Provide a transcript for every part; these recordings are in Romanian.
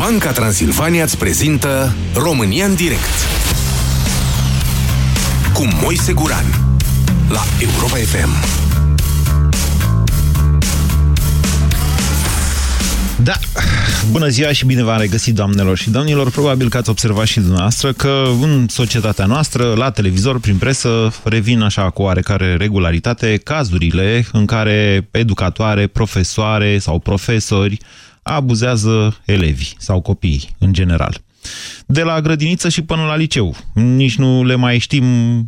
Banca Transilvania îți prezintă România în direct cu Moise Guran la Europa FM. Da, bună ziua și bine v-am regăsit, doamnelor și domnilor. Probabil că ați observat și dumneavoastră că în societatea noastră, la televizor, prin presă, revin așa cu oarecare regularitate cazurile în care educatoare, profesoare sau profesori abuzează elevii sau copiii în general. De la grădiniță și până la liceu. Nici nu le mai știm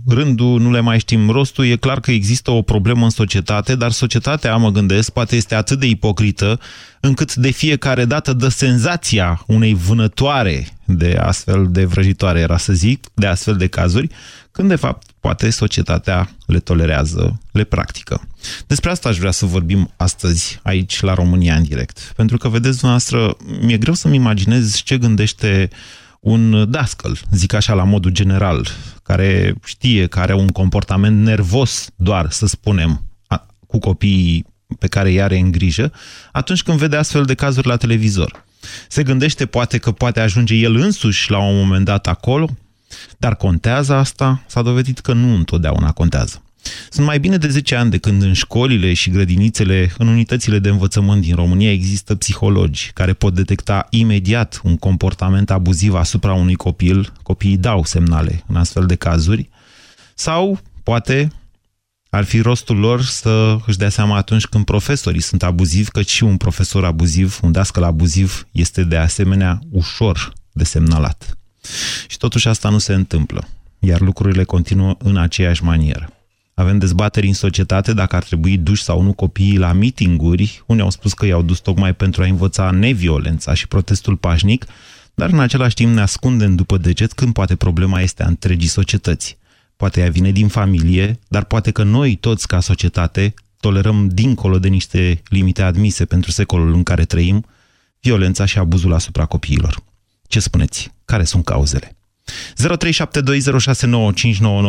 rândul, nu le mai știm rostul. E clar că există o problemă în societate, dar societatea, mă gândesc, poate este atât de ipocrită încât de fiecare dată dă senzația unei vânătoare de astfel de vrăjitoare, era să zic, de astfel de cazuri, când de fapt poate societatea le tolerează, le practică. Despre asta aș vrea să vorbim astăzi aici la România în direct. Pentru că, vedeți dumneavoastră, mi-e greu să-mi imaginez ce gândește un dascăl, zic așa la modul general, care știe că are un comportament nervos doar, să spunem, cu copiii pe care îi are în grijă, atunci când vede astfel de cazuri la televizor. Se gândește poate că poate ajunge el însuși la un moment dat acolo, dar contează asta? S-a dovedit că nu întotdeauna contează. Sunt mai bine de 10 ani de când în școlile și grădinițele, în unitățile de învățământ din România există psihologi care pot detecta imediat un comportament abuziv asupra unui copil. Copiii dau semnale în astfel de cazuri. Sau, poate, ar fi rostul lor să își dea seama atunci când profesorii sunt abuzivi, că și un profesor abuziv, un dascăl abuziv, este de asemenea ușor de semnalat. Și totuși asta nu se întâmplă, iar lucrurile continuă în aceeași manieră. Avem dezbateri în societate dacă ar trebui duși sau nu copiii la mitinguri. Unii au spus că i-au dus tocmai pentru a învăța neviolența și protestul pașnic, dar în același timp ne ascundem după deget când poate problema este a întregii societăți. Poate ea vine din familie, dar poate că noi toți ca societate tolerăm dincolo de niște limite admise pentru secolul în care trăim, violența și abuzul asupra copiilor. Ce spuneți? Care sunt cauzele? 0372069599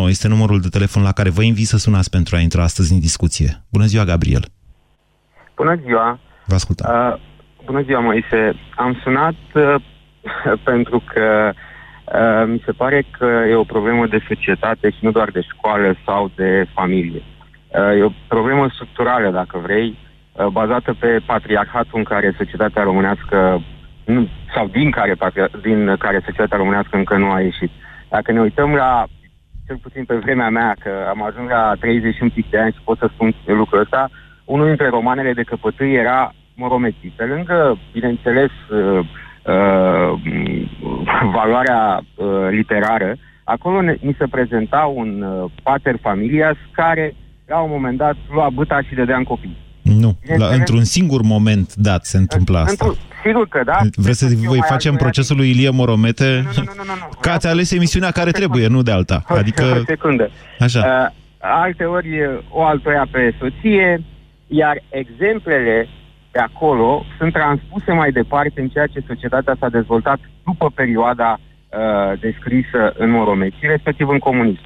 este numărul de telefon la care vă invit să sunați pentru a intra astăzi în discuție. Bună ziua, Gabriel! Bună ziua! Vă ascultăm. Uh, bună ziua, Moise! Am sunat uh, pentru că uh, mi se pare că e o problemă de societate și nu doar de școală sau de familie. Uh, e o problemă structurală, dacă vrei, uh, bazată pe patriarhatul în care societatea românească nu, sau din care, din care societatea românească încă nu a ieșit. Dacă ne uităm la, cel puțin pe vremea mea, că am ajuns la 31 pic de ani și pot să spun lucrul ăsta, unul dintre romanele de căpătâi era Moromeții. Pe lângă, bineînțeles, uh, uh, valoarea uh, literară, acolo ne, ni se prezenta un uh, pater familias care, la un moment dat, lua băta și dădea în copii. Nu, la, într-un singur moment dat se întâmplă asta. Sigur că da. Vreți să voi facem procesul lui Ilie Moromete? Nu, nu, nu, nu, nu. Că ați ales emisiunea care trebuie, nu de alta. Adică... O secundă. Așa. Uh, alte ori o altoia pe soție, iar exemplele de acolo sunt transpuse mai departe în ceea ce societatea s-a dezvoltat după perioada uh, descrisă în Morometi, respectiv în comunism.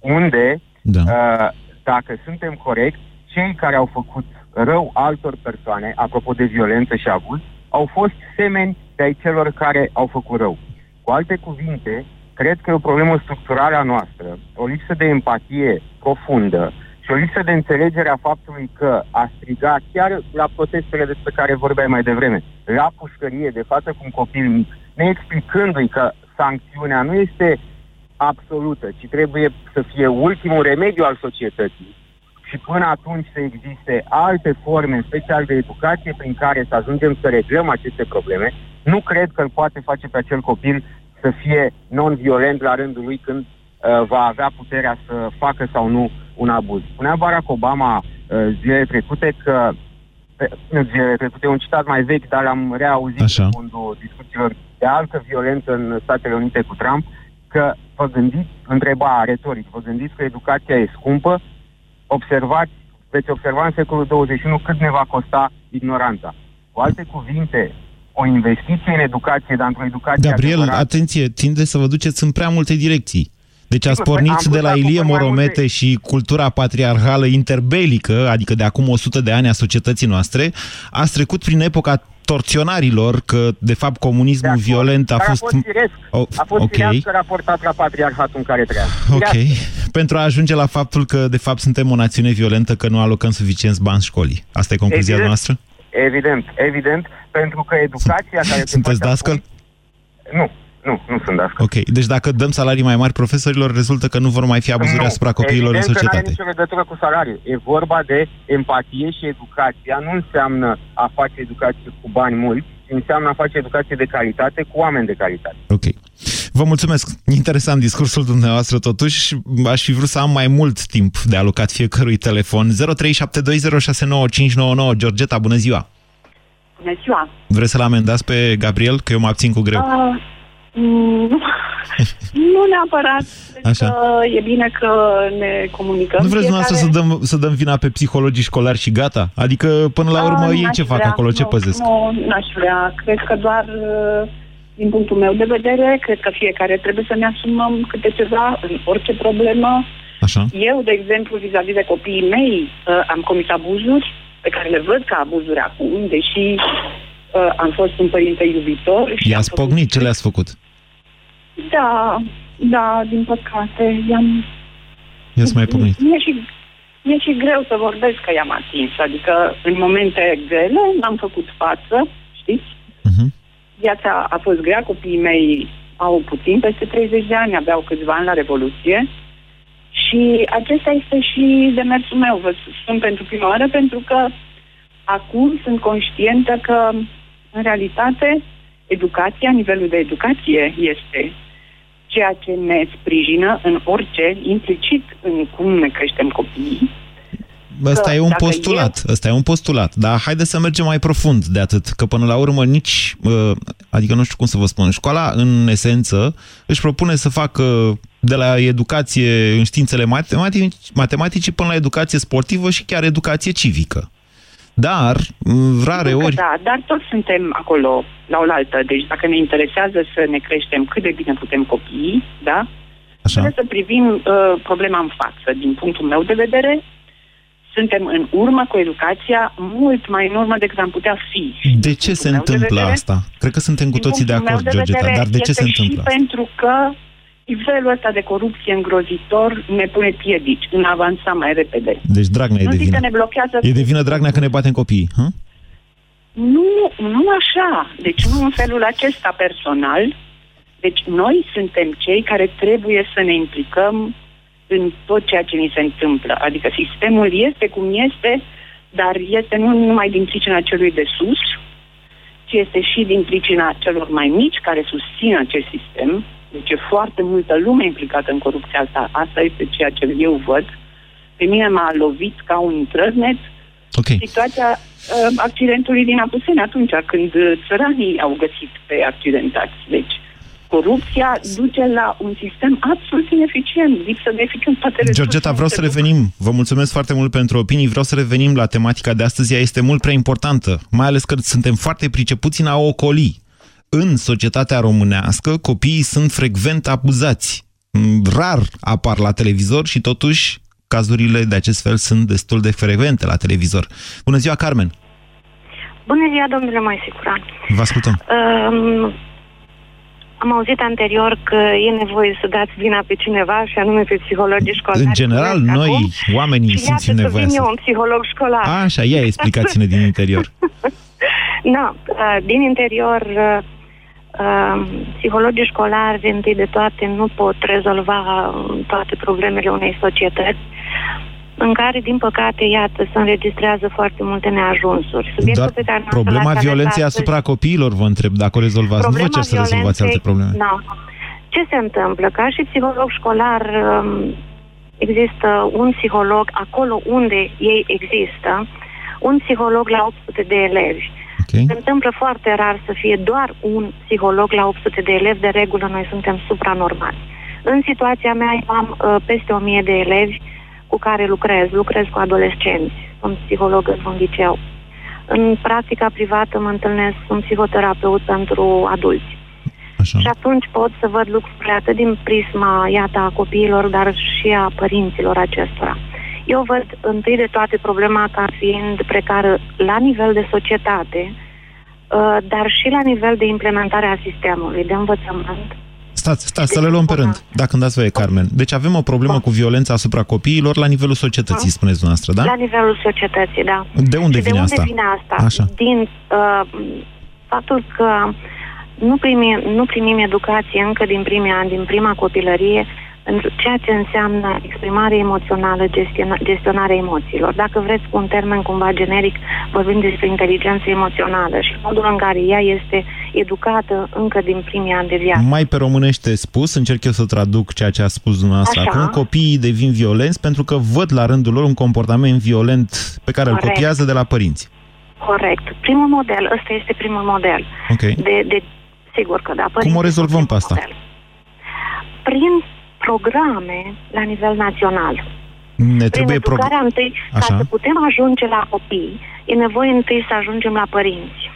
Unde, da. uh, dacă suntem corecți, cei care au făcut rău altor persoane, apropo de violență și abuz, au fost semeni de ai celor care au făcut rău. Cu alte cuvinte, cred că e o problemă structurală a noastră, o lipsă de empatie profundă și o lipsă de înțelegere a faptului că a striga chiar la protestele despre care vorbeai mai devreme, la pușcărie, de față cu un copil mic, neexplicându-i că sancțiunea nu este absolută, ci trebuie să fie ultimul remediu al societății și până atunci să existe alte forme, în special de educație, prin care să ajungem să reglăm aceste probleme, nu cred că îl poate face pe acel copil să fie non-violent la rândul lui când uh, va avea puterea să facă sau nu un abuz. Spunea Barack Obama uh, zilele trecute că nu zilele trecute, un citat mai vechi, dar l-am reauzit Așa. în fondul discuțiilor de altă violență în Statele Unite cu Trump, că vă gândiți, întreba retoric, vă gândiți că educația e scumpă observați, veți observa în secolul 21 cât ne va costa ignoranța. Cu alte cuvinte, o investiție în educație, dar într-o educație Gabriel, adevărat... atenție, tinde să vă duceți în prea multe direcții. Deci ați pornit de la Ilie Moromete multe... și cultura patriarhală interbelică, adică de acum 100 de ani a societății noastre, ați trecut prin epoca torționarilor că, de fapt, comunismul De acord. violent a Dar fost... a fost firesc. Oh, A fost ok. okay. raportat la patriarhatul în care trăiam. Ok. Firească. Pentru a ajunge la faptul că, de fapt, suntem o națiune violentă, că nu alocăm suficienți bani școlii. Asta e concluzia Evident. noastră? Evident, evident, pentru că educația care... se Sunteți face dascăl? acum- Nu, nu, nu sunt dascăl. Ok. Deci dacă dăm salarii mai mari profesorilor, rezultă că nu vor mai fi abuzuri Nu, asupra copiilor în evident că societate. nu are nicio legătură cu salariul. E vorba de empatie și educația. Nu înseamnă a face educație cu bani mulți, ci înseamnă a face educație de calitate cu oameni de calitate. Ok. Vă mulțumesc. Interesant discursul dumneavoastră, totuși. Aș fi vrut să am mai mult timp de alocat fiecărui telefon. 0372069599. Georgeta, bună ziua! Bună ziua! Vreți să-l amendați pe Gabriel? Că eu mă abțin cu greu. Uh, nu, nu neapărat. Cred Așa. că e bine că ne comunicăm. Nu vreți dumneavoastră să Fiecare- dăm, să dăm vina pe psihologii școlari și gata? Adică, până la Ah, urmă, ei n-aș ce fac vrea, acolo? Ce nu, păzesc? Nu, n-aș vrea. Cred că doar uh, din punctul meu de vedere, cred că fiecare trebuie să ne asumăm câte ceva în orice problemă. Așa? Eu, de exemplu, vis-a-vis de copiii mei, uh, am comis abuzuri pe care le văd ca abuzuri acum, deși uh, am fost un părinte iubitor. și am I-ați făcut- pognit? Ce le-ați făcut? Da, da, din păcate, i-am... I-ați mai pognit? Mi-e și, mi-e și greu să vorbesc că i-am atins, adică în momente grele n-am făcut față, știți? Mhm. Viața a fost grea, copiii mei au puțin peste 30 de ani, aveau câțiva ani la Revoluție și acesta este și demersul meu, vă spun pentru prima oară, pentru că acum sunt conștientă că, în realitate, educația, nivelul de educație este ceea ce ne sprijină în orice, implicit în cum ne creștem copiii. Ăsta Că e un dacă postulat, ăsta e un postulat, dar haideți să mergem mai profund de atât, că până la urmă nici, uh, adică nu știu cum să vă spun, școala în esență își propune să facă de la educație în științele matematici, matematice până la educație sportivă și chiar educație civică. Dar, uh, rare Sigur că ori, Da, dar toți suntem acolo la oaltă. Deci dacă ne interesează să ne creștem cât de bine putem copiii, da? așa, Trebuie să privim uh, problema în față. Din punctul meu de vedere, suntem în urmă cu educația mult mai în urmă decât am putea fi. Și de din ce se punctul meu de întâmplă vedere, asta? Cred că suntem cu din toții de punctul meu acord, Georgeta, vedere, dar de ce este se întâmplă și asta? pentru că nivelul ăsta de corupție îngrozitor ne pune piedici în a avansa mai repede. Deci Dragnea e nu de zic că vină. ne blochează... E de vină Dragnea că ne batem copiii, hă? Nu, nu așa. Deci nu în felul acesta personal. Deci noi suntem cei care trebuie să ne implicăm în tot ceea ce ni se întâmplă. Adică sistemul este cum este, dar este nu numai din pricina celui de sus, ci este și din pricina celor mai mici care susțin acest sistem. Deci e foarte multă lume implicată în corupția asta. Asta este ceea ce eu văd. Pe mine m-a lovit ca un trăznet Ok. situația uh, accidentului din Apuseni atunci când uh, țăranii au găsit pe accidentați. Deci, corupția duce la un sistem absolut ineficient, lipsă de eficacitate. Georgeta, vreau să resursele revenim. Vă mulțumesc foarte mult pentru opinii. Vreau să revenim la tematica de astăzi. Ea este mult prea importantă, mai ales că suntem foarte pricepuți în a ocoli. În societatea românească, copiii sunt frecvent abuzați. Mm, Rar apar la televizor și totuși cazurile de acest fel sunt destul de frecvente la televizor. Bună ziua, Carmen! Bună ziua, domnule Moisicuran. Vă ascultăm. Um, am auzit anterior că e nevoie să dați vina pe cineva și anume pe psihologii școlari. În general, Spuneți noi, acum. oamenii, și simțim iată că nevoia vin să... eu, un psiholog școlar. Așa, ia explicați-ne din interior. Da, uh, din interior, uh, uh, psihologii școlari, întâi de toate, nu pot rezolva uh, toate problemele unei societăți în care, din păcate, iată, se înregistrează foarte multe neajunsuri. Subiectul Doar pe care n-am problema să-l ales violenței astăzi- asupra copiilor, vă întreb, dacă o rezolvați. nu vă cer să rezolvați alte probleme. Da. Ce se întâmplă? Ca și psiholog școlar um, există un psiholog acolo unde ei există, un psiholog la 800 de elevi. Okay. Se întâmplă foarte rar să fie doar un psiholog la 800 de elevi, de regulă noi suntem supranormali. În situația mea eu am uh, peste 1000 de elevi cu care lucrez, lucrez cu adolescenți, sunt psiholog în un liceu. În practica privată mă întâlnesc, sunt psihoterapeut pentru adulți. Așa. Și atunci pot să văd lucrurile atât din prisma, iată, a copiilor, dar și a părinților acestora. Eu văd întâi de toate problema ca fiind precară la nivel de societate, uh, dar și la nivel de implementare a sistemului de învățământ. Stați, stați, să le luăm pe rând, dacă îmi dați voie, Carmen. Deci avem o problemă da. cu violența asupra copiilor la nivelul societății, da. spuneți dumneavoastră, da? La nivelul societății, da. De unde și vine de unde asta? vine asta? Așa. Din uh, faptul că nu primim, nu primim educație încă din primii ani, din prima copilărie, în ceea ce înseamnă exprimare emoțională, gestiona, gestionarea emoțiilor. Dacă vreți cu un termen cumva generic, vorbim despre inteligență emoțională și modul în care ea este educată încă din primii ani de viață. Mai pe românește spus, încerc eu să traduc ceea ce a spus dumneavoastră Așa. acum, copiii devin violenți pentru că văd la rândul lor un comportament violent pe care îl Corect. copiază de la părinți. Corect. Primul model, ăsta este primul model. Ok. De, de, sigur că da. părinții o rezolvăm sunt pe asta? primul model. Prin programe la nivel național. Ne Prin trebuie pro... educarea întâi, Așa. ca să putem ajunge la copii, e nevoie întâi să ajungem la părinți.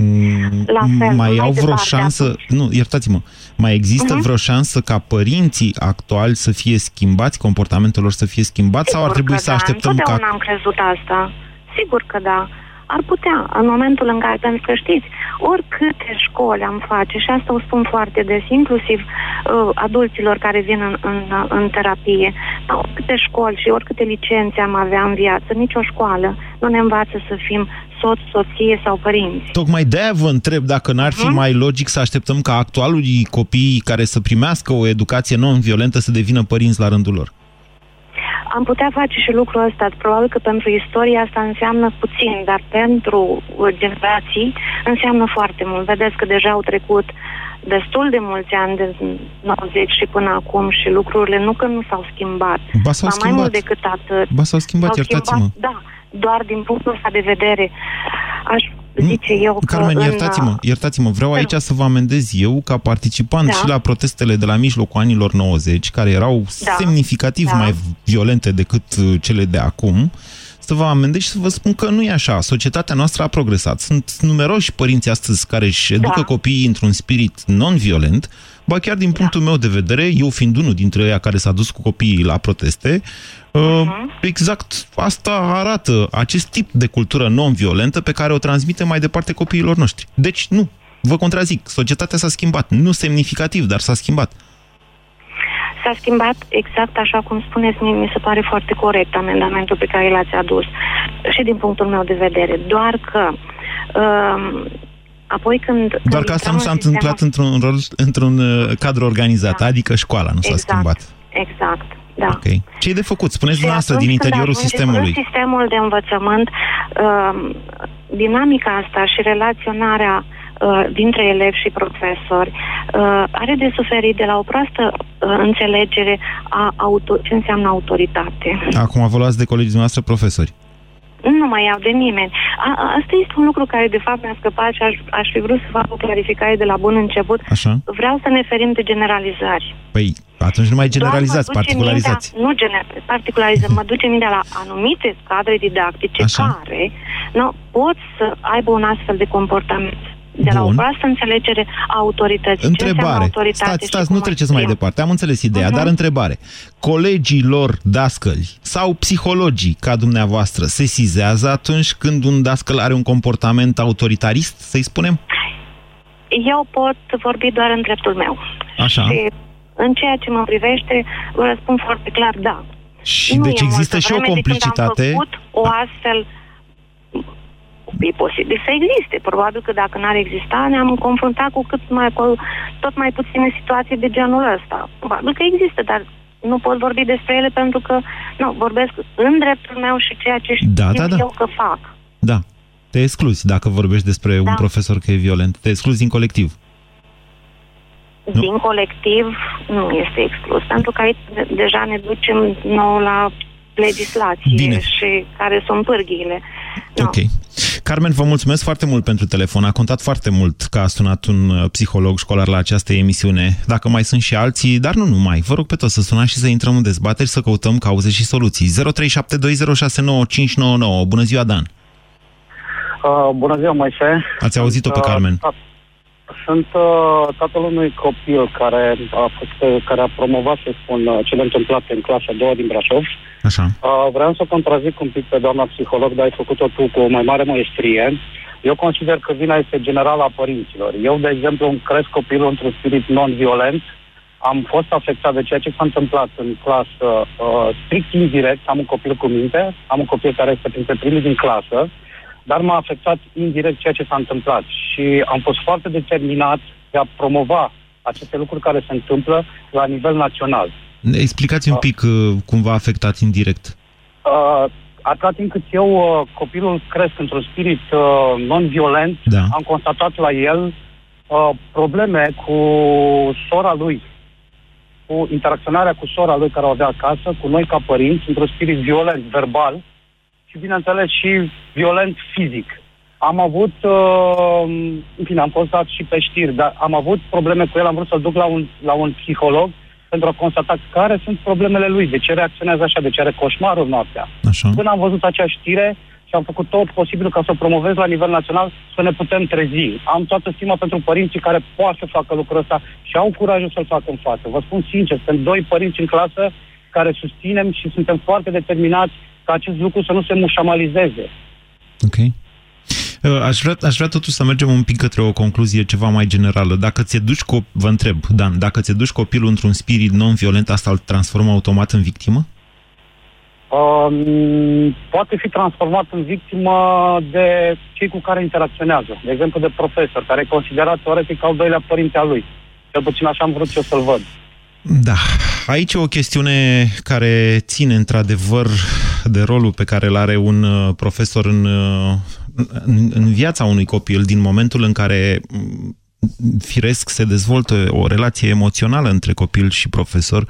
Mm, La fel, mai mai au vreo departe șansă, atunci. nu, iertați-mă, mai există Mhm. vreo șansă ca părinții actuali să fie schimbați, comportamentul lor să fie schimbat sau ar Sigur trebui că să da. așteptăm ca... Întotdeauna am crezut asta. Sigur că da. Ar putea, în momentul în care, pentru că știți, oricâte școli am face, și asta o spun foarte des, inclusiv uh, adulților care vin în, în, în terapie, oricâte școli și oricâte licențe am avea în viață, nicio școală nu ne învață să fim soț, soție sau părinți. Tocmai de-aia vă întreb dacă n-ar fi Mhm. mai logic să așteptăm ca actualii copii care să primească o educație non-violentă să devină părinți la rândul lor. Am putea face și lucrul ăsta. Probabil că pentru istorie asta înseamnă puțin, dar pentru uh, generații înseamnă foarte mult. Vedeți că deja au trecut destul de mulți ani, de 90 și până acum, și lucrurile nu că nu s-au schimbat. Ba s-au Ba mai schimbat. mult decât atât. Ba s-au schimbat, S-au iertați-mă. schimbat, da, doar din punctul ăsta de vedere. Aș Nu, zice eu că Carmen, în, iertați-mă, iertați-mă, vreau Te aici rog. să vă amendez eu ca participant Da. și la protestele de la mijlocul anilor 90, care erau semnificativ Da. mai violente decât uh, cele de acum, să vă amendez și să vă spun că nu e așa. Societatea noastră a progresat. Sunt numeroși părinți astăzi care își educă Da. copiii într-un spirit non-violent, ba chiar din punctul meu de vedere, eu fiind unul dintre ei care s-a dus cu copiii la proteste, uh, exact asta arată acest tip de cultură non-violentă pe care o transmite mai departe copiilor noștri. Deci nu, vă contrazic, societatea s-a schimbat, nu semnificativ, dar s-a schimbat. S-a schimbat exact așa cum spuneți, mie mi se pare foarte corect amendamentul pe care l-ați adus și din punctul meu de vedere. Doar că um, apoi când... Doar când că asta intrăm nu s-a în întâmplat sistemul- într-un, rol, într-un uh, cadru organizat, Da. adică școala nu s-a Exact. schimbat. Exact, da. Ok. Ce e de făcut? Spuneți Și dumneavoastră atunci din când interiorul ajungem sistemului. În sistemul de învățământ, uh, dinamica asta și relaționarea uh, dintre elevi și profesori uh, are de suferit de la o proastă uh, înțelegere a auto- ce înseamnă autoritate. Acum vă luați de colegii dumneavoastră profesori. Nu mai iau de nimeni. A, a, asta este un lucru care de fapt mi-a scăpat și aș, aș fi vrut să fac o clarificare de la bun început. Așa? Vreau să ne ferim de generalizări. Păi, atunci nu mai generalizați, Doar mă duce particularizați. Mintea, nu gener, particularizăm, mă duce mintea la anumite cadre didactice Așa. care nu, pot să aibă un astfel de comportament. De la o Bun. proastă înțelegere a autorității. Ce înseamnă Întrebare. autoritate Stați, și stați, cum nu treceți mai exprim? departe. Am înțeles ideea, Mhm. dar întrebare. Colegii lor dascăli sau psihologii ca dumneavoastră se sizează atunci când un dascăl are un comportament autoritarist, să-i spunem? Eu pot vorbi doar în dreptul meu. Așa. Și în ceea ce mă privește, vă răspund foarte clar, da. Și Nu deci e există multă și o vreme de când complicitate. Am făcut o astfel e posibil să existe. Probabil că dacă n-ar exista, ne-am confruntat cu cât mai, cu tot mai puține situații de genul ăsta. Probabil că există, dar nu pot vorbi despre ele pentru că nu, vorbesc în dreptul meu și ceea ce știu Da, da, da. eu că fac. Da. Te excluzi dacă vorbești despre un Da. profesor că e violent. Te excluzi din colectiv. Nu. Din colectiv nu este exclus, pentru că aici de- deja ne ducem nou la legislație Bine. și care sunt pârghiile. Nu. Ok. Carmen, vă mulțumesc foarte mult pentru telefon. A contat foarte mult că a sunat un uh, psiholog școlar la această emisiune. Dacă mai sunt și alții, dar nu numai. Vă rog pe toți să sunați și să intrăm în dezbateri, să căutăm cauze și soluții. 0372069599. Bună ziua, Dan! Uh, bună ziua, Moise. Ați auzit-o pe Uh, Carmen. ta- Sunt uh, tatăl unui copil care a, fost, uh, care a promovat, să spun, uh, cele întâmplate în clasa a doua din Brașov. Așa. Uh, vreau să contrazic un pic pe doamna psiholog, dar ai făcut-o tu cu o mai mare maestrie. Eu consider că vina este generală a părinților. Eu, de exemplu, îmi cresc copilul într-un spirit non-violent, am fost afectat de ceea ce s-a întâmplat în clasă uh, strict indirect, am un copil cu minte, am un copil care este printre primii din clasă, dar m-a afectat indirect ceea ce s-a întâmplat și am fost foarte determinat de a promova aceste lucruri care se întâmplă la nivel național. Explicați un uh. pic uh, cum v-a afectat indirect. Uh, atâta timp cât eu uh, copilul cresc într-un spirit uh, non-violent, da. am constatat la el uh, probleme cu sora lui, cu interacționarea cu sora lui care o avea acasă, cu noi ca părinți, într-un spirit violent, verbal și, bineînțeles, și violent fizic. Am avut, uh, în fine, am fost dat și pe știri, dar am avut probleme cu el, am vrut să-l duc la un, la un psiholog pentru a constata care sunt problemele lui, de ce reacționează așa, de ce are coșmarul noaptea. Așa. Până am văzut acea știre și am făcut tot posibil ca să o promovez la nivel național, să ne putem trezi. Am toată stima pentru părinții care poate să facă lucrul ăsta și au curajul să-l facă în față. Vă spun sincer, sunt doi părinți în clasă care susținem și suntem foarte determinați ca acest lucru să nu se mușamalizeze. Ok. Uh, aș vrea, aș vrea totuși să mergem un pic către o concluzie ceva mai generală. Dacă ți duci, cop- vă întreb, Dan, dacă ți duci copilul într-un spirit non-violent, asta îl transformă automat în victimă? Um, poate fi transformat în victimă de cei cu care interacționează. De exemplu, de profesor, care e considerat teoretic al doilea părinte al lui. Cel puțin așa am vrut eu să-l văd. Da, aici e o chestiune care ține într-adevăr de rolul pe care îl are un uh, profesor în, uh, în, în viața unui copil din momentul în care mm, firesc se dezvoltă o relație emoțională între copil și profesor,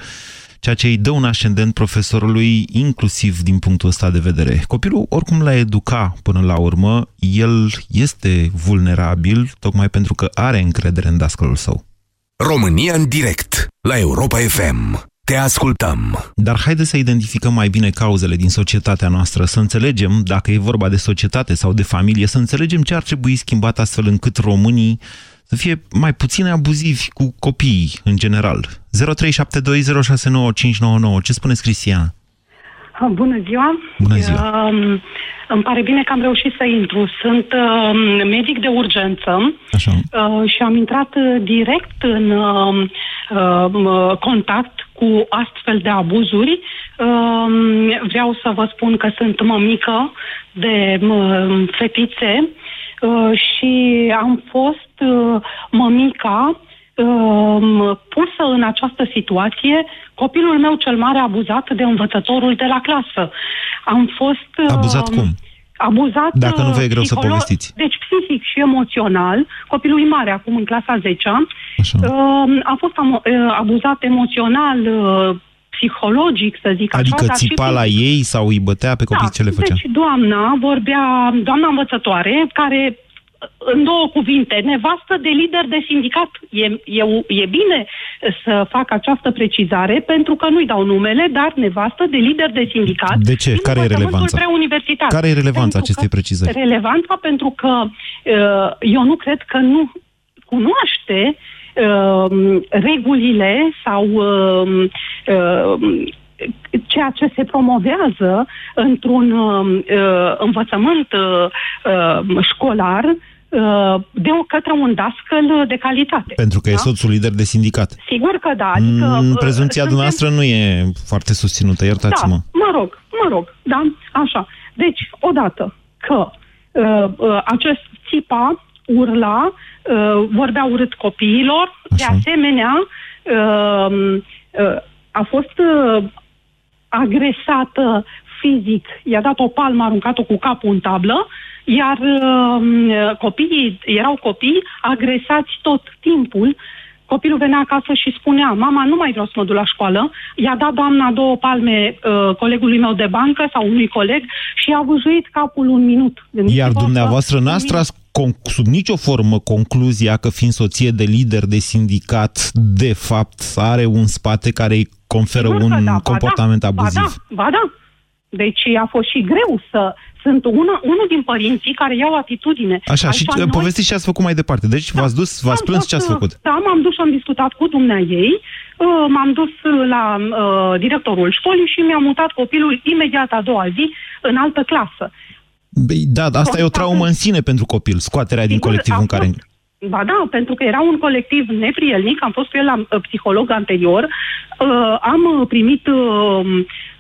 ceea ce îi dă un ascendent profesorului inclusiv din punctul ăsta de vedere. Copilul oricum l-a educa până la urmă, el este vulnerabil tocmai pentru că are încredere în dascălul său. România în direct la Europa FM. Te ascultăm. Dar haideți să identificăm mai bine cauzele din societatea noastră, să înțelegem, dacă e vorba de societate sau de familie, să înțelegem ce ar trebui schimbat astfel încât românii să fie mai puțin abuzivi cu copiii în general. 0372069599. Ce spuneți, Cristian? Bună ziua! Bună ziua! Uh, îmi pare bine că am reușit să intru. Sunt uh, medic de urgență Așa. Uh, și am intrat uh, direct în uh, uh, contact cu astfel de abuzuri. Uh, vreau să vă spun că sunt mămică de uh, fetițe uh, și am fost uh, mămica uh, pusă în această situație copilul meu cel mare abuzat de învățătorul de la clasă. Am fost... Uh, abuzat cum? Abuzat Dacă nu vă e greu să povestiți. Deci psihic și emoțional. Copilul e mare acum în clasa 10 Așa. Uh, a fost am, uh, abuzat emoțional, uh, psihologic, să zic adică așa. Adică țipa și... la ei sau îi bătea pe copii? Da, ce le făcea? Deci doamna vorbea, doamna învățătoare, care în două cuvinte, nevastă de lider de sindicat. E, e, e bine să fac această precizare pentru că nu-i dau numele, dar nevastă de lider de sindicat. De ce? Care e relevanța? Care e relevanța acestei precizări? Relevanța pentru că uh, eu nu cred că nu cunoaște uh, regulile sau uh, uh, ceea ce se promovează într-un uh, învățământ uh, uh, școlar uh, de o, către un dascăl de calitate. Pentru că da? e soțul lider de sindicat. Sigur că da. Adică, mm, prezumția suntem... dumneavoastră nu e foarte susținută, iertați-mă. Da, mă rog, mă rog, da, așa. Deci, odată că uh, uh, acest țipa urla, uh, vorbea urât copiilor, așa. de asemenea, uh, uh, a fost uh, agresată fizic, i-a dat o palmă, aruncat-o cu capul în tablă, iar uh, copiii, erau copii agresați tot timpul. Copilul venea acasă și spunea, mama, nu mai vreau să mă duc la școală. I-a dat doamna două palme uh, colegului meu de bancă sau unui coleg și a văjuit capul un minut. Iar dumneavoastră n-ați sub nicio formă concluzia că fiind soție de lider de sindicat, de fapt, are un spate care îi conferă Sigur un da, comportament ba da, abuziv. Ba da, ba da. Deci a fost și greu să... Sunt una, unul din părinții care iau atitudine. Așa, și noi... povestiți ce ați făcut mai departe. Deci da, v-ați dus, v-ați plâns ce ați făcut. Da, m-am dus și am discutat cu dumnea ei, uh, m-am dus la uh, directorul școlii și mi-am mutat copilul imediat a doua zi în altă clasă. Da, asta e o traumă în sine pentru copil, scoaterea din colectiv în care... Ba da, pentru că era un colectiv neprielnic, am fost cu el la uh, psiholog anterior, uh, am primit uh,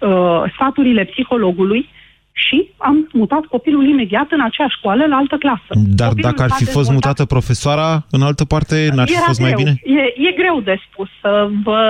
uh, sfaturile psihologului și am mutat copilul imediat în aceeași școală, la altă clasă. Dar copilul dacă ar fi fost mutată profesoara în altă parte, n-ar fi fost greu. mai bine? E, e greu de spus. Vă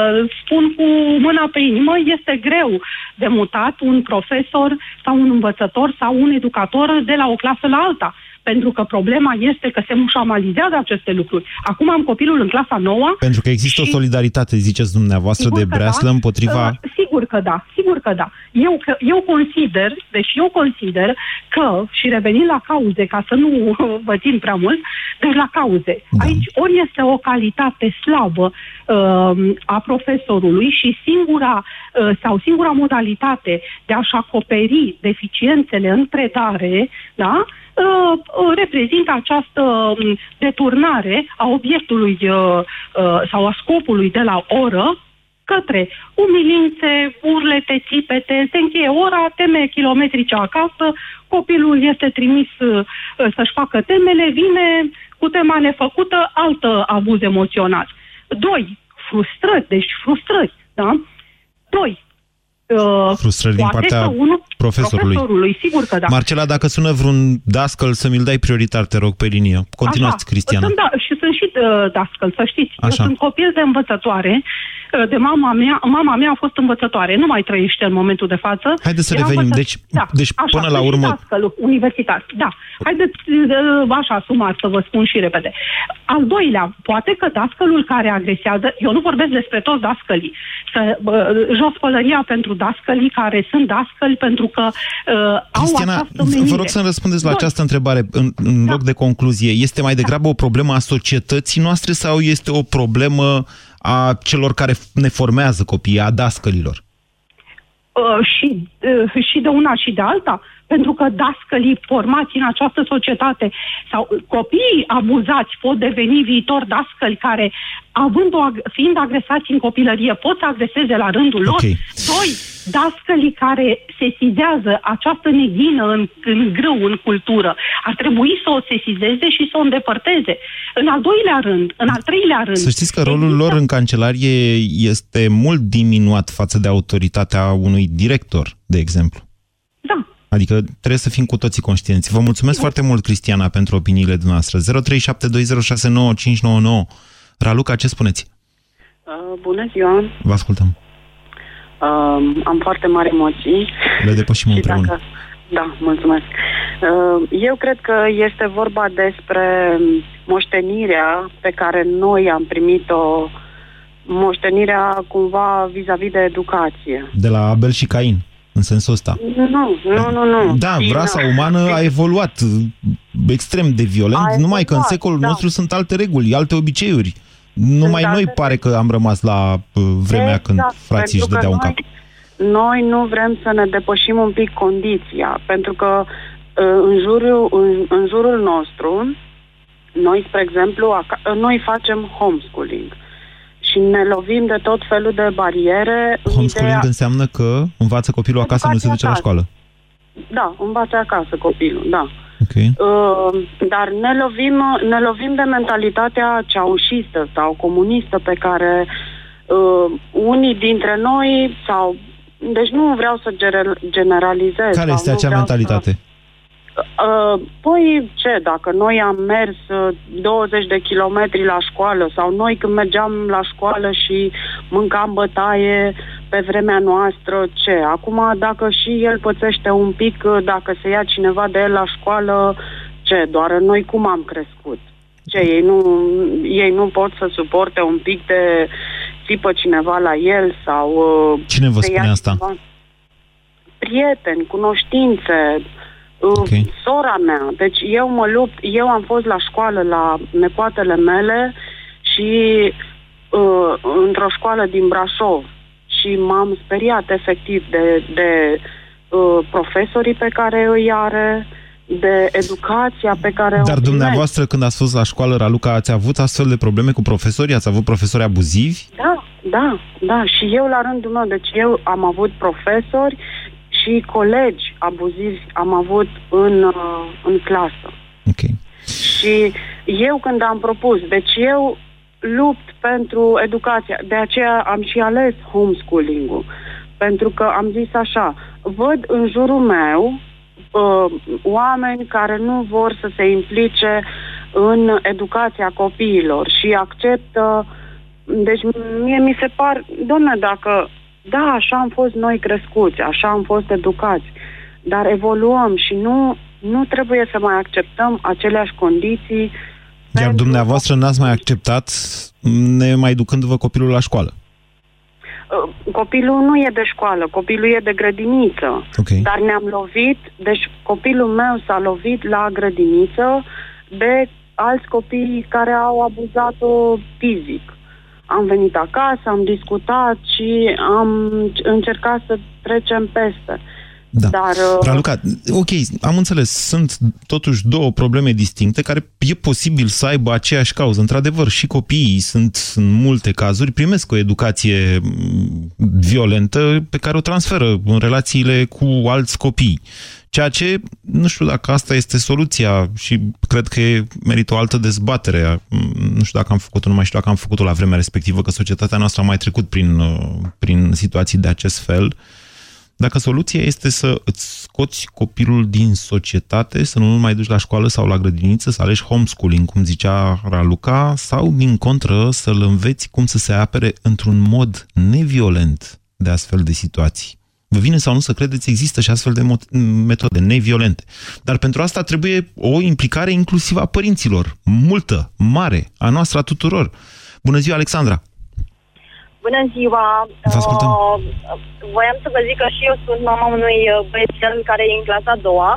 spun cu mâna pe inimă, este greu de mutat un profesor sau un învățător sau un educator de la o clasă la alta pentru că problema este că se mușamalizează aceste lucruri. Acum am copilul în clasa nouă. Pentru că există și... o solidaritate, ziceți dumneavoastră, de breaslă da, împotriva... Uh, sigur că da, sigur că da. Eu, că, eu consider, deci eu consider că, și revenind la cauze, ca să nu vă țin prea mult, deci la cauze. Da. Aici ori este o calitate slabă uh, a profesorului și singura uh, sau singura modalitate de a-și acoperi deficiențele în predare, da? Uh, uh, reprezintă această um, deturnare a obiectului uh, sau a scopului de la oră către umilințe, urlete, țipete, se încheie ora, teme kilometrice acasă, copilul este trimis să-și facă temele, vine cu tema nefăcută, altă abuz emoțional. Doi, frustrări, deci frustrări, da? Doi, Uh, Frustrări din partea unul, profesorului. profesorului. Sigur că da. Marcela, dacă sună vreun dascăl, să mi-l dai prioritar, te rog, pe linie. Continuați, Așa. Cristiana. Sunt, da, și sunt și uh, dascăl, să știți. Așa. Eu sunt copil de învățătoare de mama mea, mama mea a fost învățătoare, nu mai trăiește în momentul de față. Haideți să revenim, învăță... deci, da, deci așa, până la urmă... Dascăl, universitar, da. Haideți așa, sumar, să vă spun și repede. Al doilea, poate că dascălul care agresează, eu nu vorbesc despre toți dascălii, să, uh, jos pălăria pentru dascălii care sunt dascăli pentru că uh, Cristiana, au această menire. vă rog să-mi răspundeți la Doi. această întrebare în, în da. loc de concluzie. Este mai degrabă da. o problemă a societății noastre sau este o problemă a celor care ne formează copiii, a dascălilor? Uh, și, uh, și de una și de alta, pentru că dascălii formați în această societate sau copiii abuzați pot deveni viitor dascăli care, având o, fiind agresați în copilărie, pot să agreseze la rândul lor. Okay. Doi, dascălii care sesizează această neghină în, în grâu, în cultură, ar trebui să o sesizeze și să o îndepărteze. În al doilea rând, în al treilea rând... Să știți că rolul există... lor în cancelarie este mult diminuat față de autoritatea unui director, de exemplu. Da. Adică trebuie să fim cu toții conștienți. Vă mulțumesc foarte mult, Cristiana, pentru opiniile dumneavoastră. 0372069599. Raluca, ce spuneți? Uh, bună ziua! Vă ascultăm. Uh, am foarte mari emoții. Le depășim împreună. Dacă... Da, mulțumesc. Uh, eu cred că este vorba despre moștenirea pe care noi am primit-o, moștenirea cumva vis-a-vis de educație. De la Abel și Cain, în sensul ăsta. Nu, nu, nu, nu. Da, rasa umană a evoluat extrem de violent, evoluat, numai că în secolul da. nostru sunt alte reguli, alte obiceiuri. Numai noi pare că am rămas la uh, vremea exact, când frații își dădeau în cap. Noi nu vrem să ne depășim un pic condiția, pentru că uh, în jurul, în, în jurul nostru, noi, spre exemplu, noi facem homeschooling și ne lovim de tot felul de bariere. Homeschooling ideea... înseamnă că învață copilul acasă, nu se duce acasă. la școală. Da, învață acasă copilul, da. Okay. Uh, dar ne lovim, ne lovim de mentalitatea ceaușistă sau comunistă pe care uh, unii dintre noi sau deci nu vreau să generalizez. Care este acea mentalitate? Să... Uh, păi ce, dacă noi am mers 20 uh, de kilometri la școală sau noi când mergeam la școală și mâncam bătaie pe vremea noastră, ce? Acum dacă și el pățește un pic, uh, dacă se ia cineva de el la școală, ce? Doar noi cum am crescut? Ce, ei nu, ei nu pot să suporte un pic de țipă cineva la el sau... Cine vă spune asta? Cineva? Prieteni, cunoștințe, Okay. Sora mea. Deci eu mă lupt, eu am fost la școală la nepoatele mele și uh, într-o școală din Brașov și m-am speriat efectiv de, de uh, profesorii pe care îi are, de educația pe care Dar o dumneavoastră, când ați fost la școală, Raluca, ați avut astfel de probleme cu profesorii? Ați avut profesori abuzivi? Da, da, da. Și eu la rândul meu, deci eu am avut profesori și și colegi abuzivi am avut în, uh, în clasă. Ok. Și eu când am propus, deci eu lupt pentru educația, de aceea am și ales homeschooling-ul, pentru că am zis așa, văd în jurul meu uh, oameni care nu vor să se implice în educația copiilor și acceptă deci mie mi se par, domne, dacă da, așa am fost noi crescuți, așa am fost educați, dar evoluăm și nu, nu trebuie să mai acceptăm aceleași condiții. Iar dumneavoastră n-ați mai acceptat ne mai ducându-vă copilul la școală? Uh, copilul nu e de școală, copilul e de grădiniță. Okay. Dar ne-am lovit, deci copilul meu s-a lovit la grădiniță de alți copii care au abuzat-o fizic am venit acasă, am discutat și am încercat să trecem peste. Da. Dar, uh... Raluca, ok, am înțeles. Sunt totuși două probleme distincte care e posibil să aibă aceeași cauză. Într-adevăr, și copiii sunt în multe cazuri, primesc o educație mm, violentă pe care o transferă în relațiile cu alți copii. Ceea ce, nu știu dacă asta este soluția și cred că e merită o altă dezbatere. Nu știu dacă am făcut-o, nu mai știu dacă am făcut-o la vremea respectivă, că societatea noastră a mai trecut prin, uh, prin situații de acest fel. Dacă soluția este să îți scoți copilul din societate, să nu-l mai duci la școală sau la grădiniță, să alegi homeschooling, cum zicea Raluca, sau, din contră, să-l înveți cum să se apere într-un mod neviolent de astfel de situații. Vă vine sau nu să credeți, există și astfel de metode neviolente. Dar pentru asta trebuie o implicare inclusivă a părinților, multă, mare, a noastră, a tuturor. Bună ziua, Alexandra! Bună ziua! Vă ascultăm. Uh, voiam să vă zic că și eu sunt mama unui uh, băiețel care e în clasa a doua.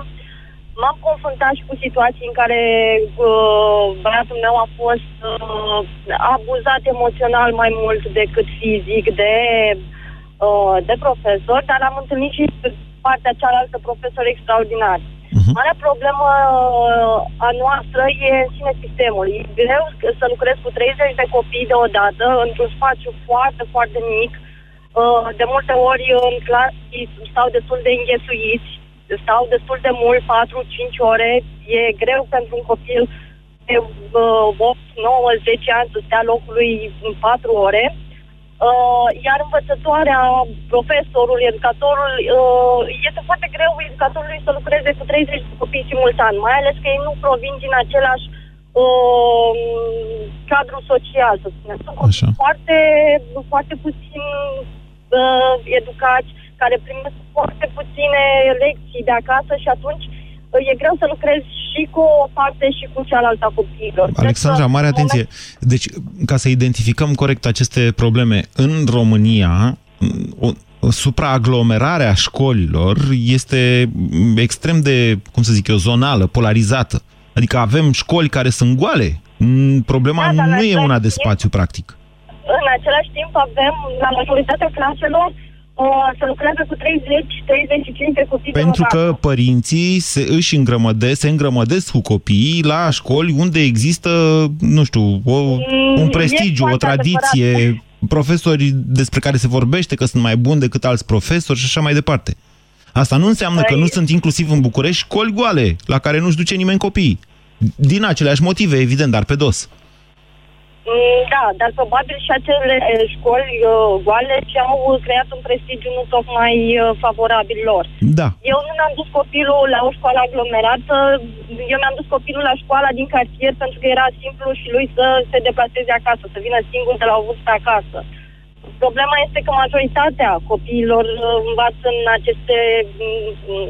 M-am confruntat și cu situații în care uh, băiatul meu a fost uh, abuzat emoțional mai mult decât fizic de uh, de profesor, dar am întâlnit și partea cealaltă profesori extraordinari. Uh-huh. Marea problemă uh, a noastră e în sine sistemul. E greu să lucrez cu 30 de copii deodată într-un spațiu foarte, foarte mic. Uh, de multe ori în clasă stau destul de înghesuiți, stau destul de mult, 4-5 ore. E greu pentru un copil de 8, 9, 10 ani să stea locului în 4 ore. Uh, iar învățătoarea, profesorul, educatorul, uh, este foarte greu educatorului să lucreze cu 30 de copii simultan, mai ales că ei nu provin din același uh, cadru social, să spunem. Sunt Așa. foarte, foarte puțin uh, educați, care primesc foarte puține lecții de acasă și atunci uh, e greu să lucrezi și cu o parte și cu cealaltă a copiilor. Alexandra, mare atenție. Deci, ca să identificăm corect aceste probleme, în România, o, supraaglomerarea școlilor este extrem de, cum să zic eu, zonală, polarizată. Adică avem școli care sunt goale. Problema da, nu e una de spațiu, practic. În același timp avem, la majoritatea claselor, să lucreze cu 30-35 de copii Pentru că părinții se, își îngrămădesc, se îngrămădesc cu copiii la școli unde există, nu știu, o, mm, un prestigiu, o tradiție, adevărat. profesori despre care se vorbește că sunt mai buni decât alți profesori și așa mai departe. Asta nu înseamnă că nu păi- sunt inclusiv în București școli goale, la care nu-și duce nimeni copiii. Din aceleași motive, evident, dar pe dos. Mm, da, dar probabil și acele școli uh, goale și-au creat un prestigiu nu tocmai uh, favorabil lor. Da. Eu nu mi-am dus copilul la o școală aglomerată, eu mi-am dus copilul la școala din cartier pentru că era simplu și lui să se deplaseze acasă, să vină singur de la o vârstă acasă. Problema este că majoritatea copiilor uh, învață în aceste mm,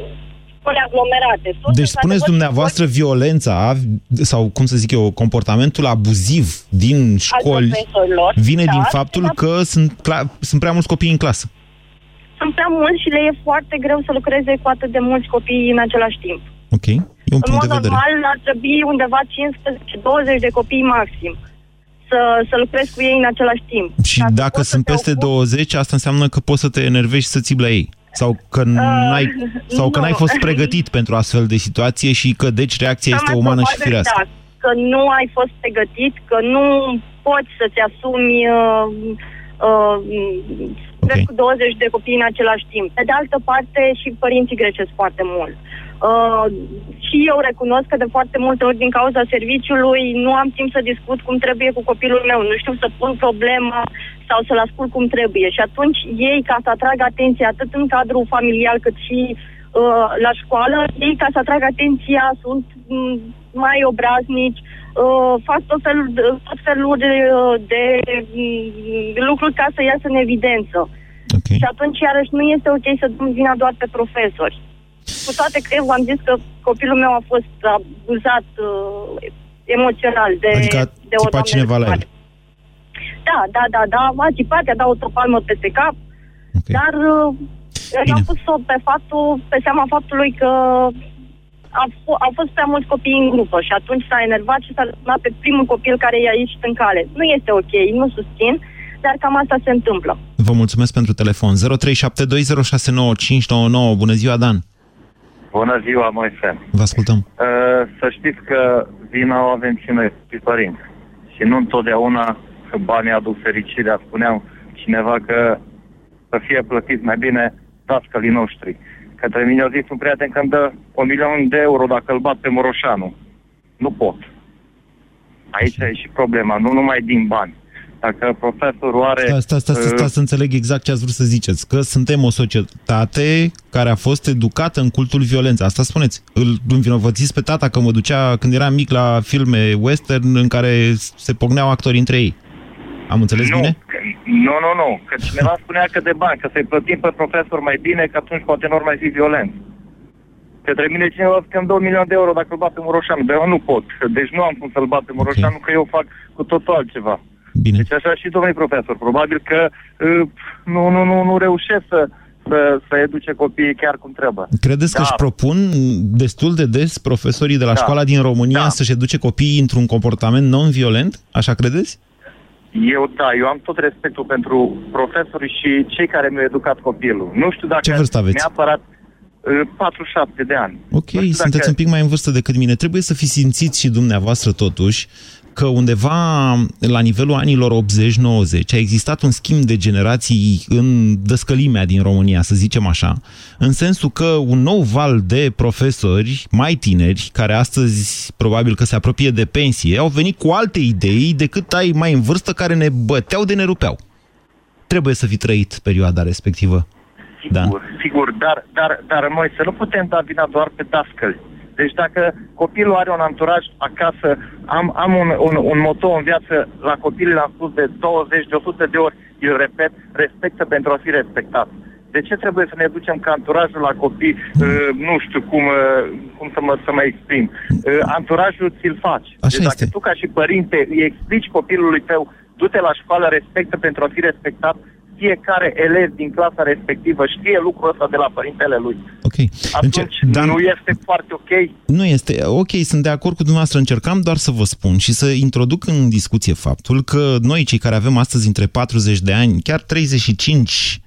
școli aglomerate. Sunt deci spuneți dumneavoastră școli... violența sau, cum să zic eu, comportamentul abuziv din școli vine da, din faptul da. că sunt, sunt prea mulți copii în clasă. Sunt prea mulți și le e foarte greu să lucreze cu atât de mulți copii în același timp. Ok, e un în punct mod de vedere. normal ar trebui undeva 15-20 de copii maxim să, să lucrezi cu ei în același timp. Și dacă sunt peste 20, asta înseamnă că poți să te enervești și să ții la ei. Sau că uh, n-ai, sau că n-ai fost pregătit pentru astfel de situație și că deci reacția este umană și firească. Da, că nu ai fost pregătit, că nu poți să-ți asumi uh, uh, okay. cu 20 de copii în același timp. Pe de altă parte, și părinții grecesc foarte mult. Uh, și eu recunosc că de foarte multe ori din cauza serviciului nu am timp să discut cum trebuie cu copilul meu, nu știu să pun problema sau să-l ascult cum trebuie. Și atunci ei, ca să atragă atenția atât în cadrul familial cât și uh, la școală, ei, ca să atragă atenția, sunt mm, mai obraznici, uh, fac tot felul, de, tot felul de, de, de mm, lucruri ca să iasă în evidență. Okay. Și atunci, iarăși, nu este ok să dăm vina doar pe profesori. Cu toate că eu v-am zis că copilul meu a fost abuzat uh, emoțional de, adică de o doamnă cineva la el. Da, da, da, da, a țipat, a dat o palmă peste cap, okay. dar uh, eu am pus-o pe faptul, pe seama faptului că a, f- au fost prea mulți copii în grupă și atunci s-a enervat și s-a lăsat pe primul copil care i-a ieșit în cale. Nu este ok, nu susțin, dar cam asta se întâmplă. Vă mulțumesc pentru telefon. 0372069599. Bună ziua, Dan! Bună ziua, Moise. Vă ascultăm. Uh, să știți că vina o avem și noi, pe părinți. Și nu întotdeauna că banii aduc fericirea. Spuneam cineva că să fie plătit mai bine dascălii noștri. Către mine a zis un prieten că îmi dă un milion de euro dacă îl bat pe Moroșanu. Nu pot. Aici e și problema, nu numai din bani. Dacă profesorul are... Sta, sta, sta, sta, sta, uh, să înțeleg exact ce ați vrut să ziceți. Că suntem o societate care a fost educată în cultul violenței. Asta spuneți. Îl învinovățiți pe tata că mă ducea când eram mic la filme western în care se pogneau actorii între ei. Am înțeles nu, bine? Nu, nu, nu. Că cineva spunea că de bani, că să-i plătim pe profesor mai bine, că atunci poate nu mai fi violent. Către mine cineva zice că îmi dă un milion de euro dacă îl bat pe Muroșanu. Dar eu nu pot. Deci nu am cum să-l bat pe Muroșanu, okay. că eu fac cu totul altceva. Bine. Deci așa și domnul profesor. Probabil că uh, nu, nu, nu, nu reușesc să, să, să educe copiii chiar cum trebuie. Credeți da. că își propun destul de des profesorii de la da. școala din România da. să-și educe copiii într-un comportament non-violent? Așa credeți? Eu, da, eu am tot respectul pentru profesori și cei care mi-au educat copilul. Nu știu dacă Ce vârstă aveți? neapărat 47 de ani. Ok, sunteți dacă... un pic mai în vârstă decât mine. Trebuie să fi simțit și dumneavoastră totuși că undeva la nivelul anilor 80-90 a existat un schimb de generații în dăscălimea din România, să zicem așa, în sensul că un nou val de profesori mai tineri, care astăzi probabil că se apropie de pensie, au venit cu alte idei decât ai mai în vârstă care ne băteau de ne rupeau. Trebuie să fi trăit perioada respectivă. Sigur, da. sigur, dar, dar, dar noi să nu putem da vina doar pe dascăli deci dacă copilul are un anturaj acasă, am, am un, un, un moto în viață, la copil l-am spus de 20, de 100 de ori, îl repet, respectă pentru a fi respectat. De ce trebuie să ne ducem ca anturajul la copii, uh, nu știu cum, uh, cum să, mă, să mă exprim. Uh, anturajul ți-l faci. Așa deci dacă este. tu ca și părinte îi explici copilului tău, du-te la școală, respectă pentru a fi respectat, fiecare elev din clasa respectivă știe lucrul ăsta de la părintele lui. Ok. Atunci Încer dar nu este foarte ok? Nu este. Ok, sunt de acord cu dumneavoastră. Încercam doar să vă spun și să introduc în discuție faptul că noi, cei care avem astăzi între 40 de ani, chiar 35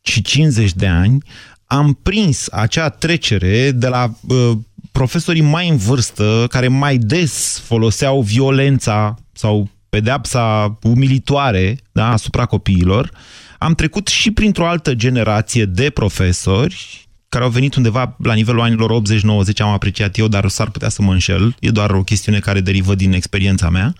și 50 de ani, am prins acea trecere de la uh, profesorii mai în vârstă, care mai des foloseau violența sau pedeapsa umilitoare da, asupra copiilor, am trecut și printr-o altă generație de profesori care au venit undeva la nivelul anilor 80-90, am apreciat eu, dar s-ar putea să mă înșel, e doar o chestiune care derivă din experiența mea,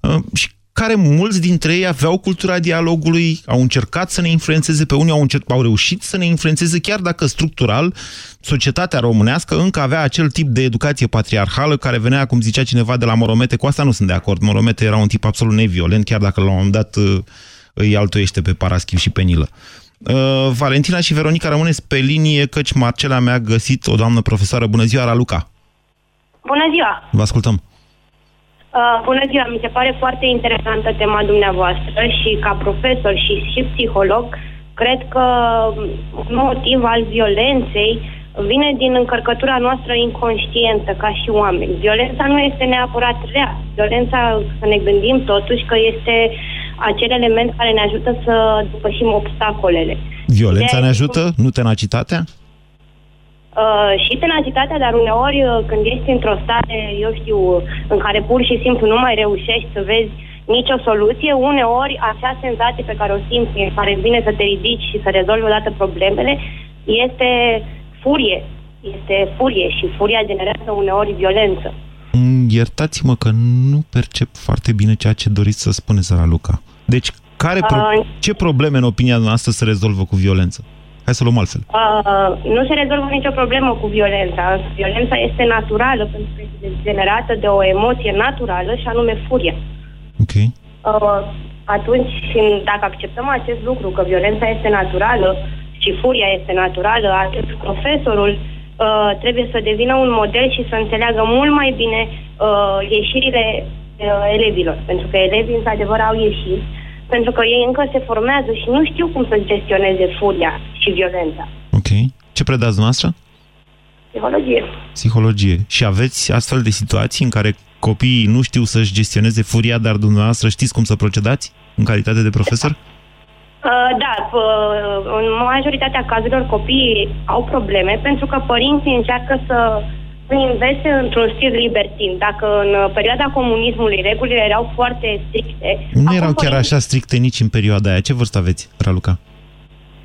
uh, și care mulți dintre ei aveau cultura dialogului, au încercat să ne influențeze pe unii, au, încerc, au reușit să ne influențeze, chiar dacă structural societatea românească încă avea acel tip de educație patriarhală care venea, cum zicea cineva, de la Moromete. Cu asta nu sunt de acord. Moromete era un tip absolut neviolent, chiar dacă la un moment dat uh, îi altuiește pe Paraschiv și pe Nilă. Uh, Valentina și Veronica rămâneți pe linie, căci Marcela mi-a găsit o doamnă profesoară. Bună ziua, Raluca! Bună ziua! Vă ascultăm! Uh, bună ziua, mi se pare foarte interesantă tema dumneavoastră și ca profesor și și psiholog, cred că un motiv al violenței vine din încărcătura noastră inconștientă ca și oameni. Violența nu este neapărat rea. Violența, să ne gândim totuși că este acel element care ne ajută să depășim obstacolele. Violența ne ajută? Nu tenacitatea? Uh, și tenacitatea, dar uneori uh, când ești într-o stare, eu știu, în care pur și simplu nu mai reușești să vezi nicio soluție. Uneori, acea senzație pe care o simți, care vine să te ridici și să rezolvi odată problemele, este furie. Este furie și furia generează uneori violență. Mm, iertați-mă că nu percep foarte bine ceea ce doriți să spuneți, Raluca. Deci, care pro uh, ce probleme, în opinia noastră, se rezolvă cu violență? Hai să luăm altfel. Uh, nu se rezolvă nicio problemă cu violența. Violența este naturală pentru că este generată de o emoție naturală și anume furia. Ok. Uh, atunci, dacă acceptăm acest lucru, că violența este naturală și furia este naturală, atât profesorul uh, trebuie să devină un model și să înțeleagă mult mai bine uh, ieșirile uh, elevilor. Pentru că elevii, într-adevăr, au ieșit pentru că ei încă se formează și nu știu cum să gestioneze furia și violența. Ok. Ce predați noastră? Psihologie. Psihologie. Și aveți astfel de situații în care copiii nu știu să-și gestioneze furia, dar dumneavoastră știți cum să procedați în calitate de profesor? Uh, da, uh, în majoritatea cazurilor copiii au probleme pentru că părinții încearcă să investe într-un stil libertin. Dacă în uh, perioada comunismului regulile erau foarte stricte... Nu erau chiar așa stricte nici în perioada aia. Ce vârstă aveți, Raluca?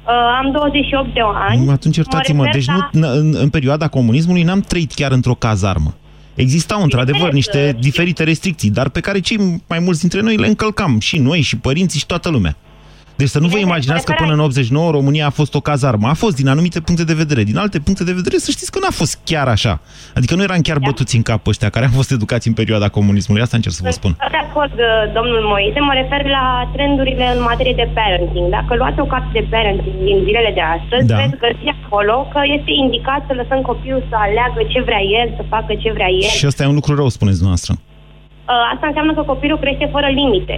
Uh, am 28 de ani. Atunci iertați-mă, deci la... nu, în, în perioada comunismului n-am trăit chiar într-o cazarmă. Existau într-adevăr niște uh, diferite restricții, dar pe care cei mai mulți dintre noi le încălcam, și noi, și părinții, și toată lumea. Deci să nu vă imaginați că până în 89 România a fost o cazarmă. A fost din anumite puncte de vedere. Din alte puncte de vedere să știți că n-a fost chiar așa. Adică nu eram chiar da. bătuți în cap ăștia care au fost educați în perioada comunismului. Asta încerc să vă spun. De acord, domnul Moise, mă refer la trendurile în materie de parenting. Dacă luați o carte de parenting din zilele de astăzi, da. veți găsi acolo că este indicat să lăsăm copilul să aleagă ce vrea el, să facă ce vrea el. Și asta e un lucru rău, spuneți dumneavoastră. Asta înseamnă că copilul crește fără limite.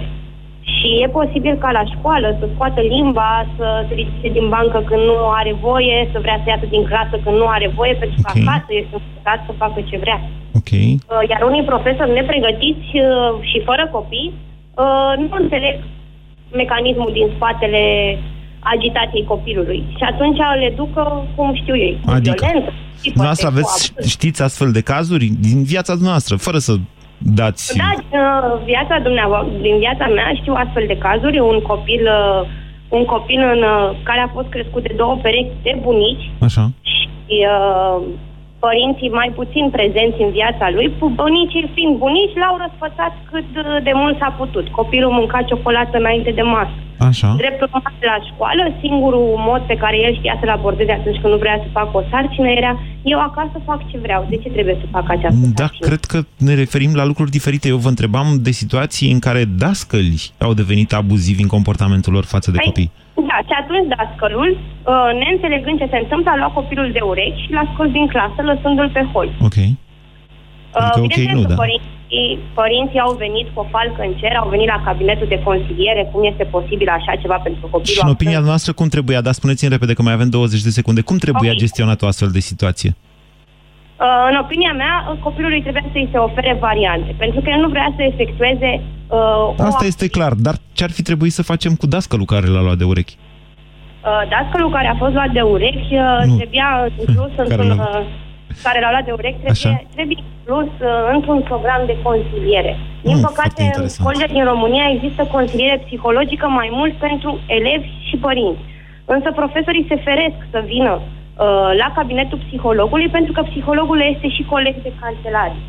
Și e posibil ca la școală să scoată limba, să se ridice din bancă când nu are voie, să vrea să iasă din clasă când nu are voie, pentru că okay. acasă este încercat să facă ce vrea. Okay. Uh, iar unii profesori nepregătiți uh, și fără copii uh, nu înțeleg mecanismul din spatele agitației copilului. Și atunci le ducă, cum știu ei, cu adică, violență. Dumneavoastră aveți, știți astfel de cazuri din viața noastră, fără să dați... Da, uh, viața dumneavoastră, din viața mea știu astfel de cazuri. Un copil, uh, un copil în, uh, care a fost crescut de două perechi de bunici Așa. și uh, părinții mai puțin prezenți în viața lui, bunicii fiind bunici, l-au răsfățat cât de mult s-a putut. Copilul mânca ciocolată înainte de masă. Așa. Drept urmare la școală, singurul mod pe care el știa să-l abordeze atunci când nu vrea să facă o sarcină era eu acasă fac ce vreau. De ce trebuie să fac această Da, sarcină? cred că ne referim la lucruri diferite. Eu vă întrebam de situații în care dascăli au devenit abuzivi în comportamentul lor față de Ai... copii. Da, și atunci dascălul, uh, neînțelegând ce se întâmplă, a luat copilul de urechi și l-a scos din clasă, lăsându-l pe hol. Ok. Uh, adică, ok, nu, da. Părinții, părinții au venit cu o falcă în cer, au venit la cabinetul de consiliere, cum este posibil așa ceva pentru copilul. Și în opinia noastră cum trebuia, dar spuneți-mi repede că mai avem 20 de secunde, cum trebuia okay. gestionat o astfel de situație? Uh, în opinia mea, copilului trebuia să-i se ofere variante, pentru că el nu vrea să efectueze... Uh, Asta o... este clar, dar ce ar fi trebuit să facem cu dascălul care l-a luat de urechi? Uh, dascălul care a fost luat de urechi uh, nu. trebuia inclus într-un... Uh, care l-a luat de urechi trebuie, trebuie inclus uh, într-un program de consiliere. Din mm, păcate, în școlile din România există consiliere psihologică mai mult pentru elevi și părinți. Însă profesorii se feresc să vină Uh, la cabinetul psihologului, pentru că psihologul este și coleg de cancelarie.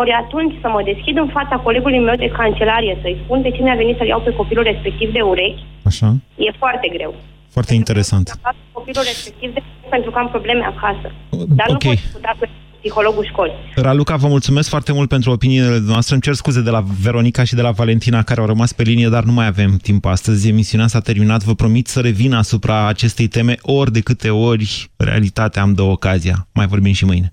Ori atunci să mă deschid în fața colegului meu de cancelarie, să-i spun de ce mi-a venit să iau pe copilul respectiv de urechi, Așa. e foarte greu. Foarte pentru interesant. Copilul respectiv de pentru că am probleme acasă. Dar okay. nu pot da pe psihologul școlii. Raluca, vă mulțumesc foarte mult pentru opiniile noastre. Îmi cer scuze de la Veronica și de la Valentina care au rămas pe linie, dar nu mai avem timp astăzi. Emisiunea s-a terminat. Vă promit să revin asupra acestei teme ori de câte ori realitatea am dă ocazia. Mai vorbim și mâine.